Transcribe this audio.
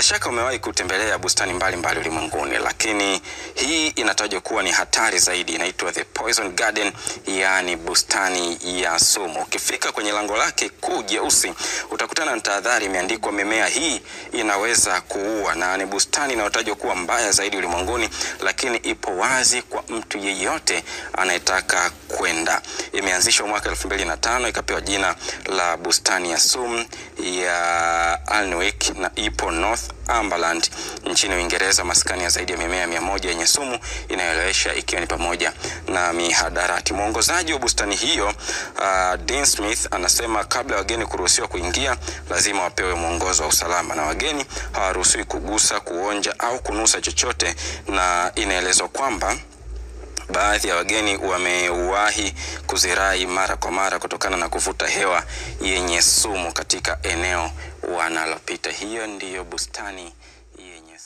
Bila shaka umewahi kutembelea bustani mbalimbali ulimwenguni, lakini inatajwa kuwa ni hatari zaidi. Inaitwa the poison garden, yaani bustani ya sumu. Ukifika kwenye lango lake kuu jeusi, utakutana na tahadhari imeandikwa, mimea hii inaweza kuua, na ni bustani inayotajwa kuwa mbaya zaidi ulimwenguni, lakini ipo wazi kwa mtu yeyote anayetaka kwenda. Imeanzishwa mwaka elfu mbili na tano ikapewa jina la bustani ya sumu ya Alnwick na ipo Northumberland nchini Uingereza, maskani ya zaidi ya mimea mia moja yenye sumu inayoelewesha ikiwa ni pamoja na mihadarati. Mwongozaji wa bustani hiyo uh, Dean Smith anasema kabla wageni kuruhusiwa kuingia, lazima wapewe mwongozo wa usalama, na wageni hawaruhusiwi kugusa, kuonja au kunusa chochote, na inaelezwa kwamba baadhi ya wageni wamewahi kuzirai mara kwa mara kutokana na kuvuta hewa yenye sumu katika eneo wanalopita. Hiyo ndiyo bustani yenye.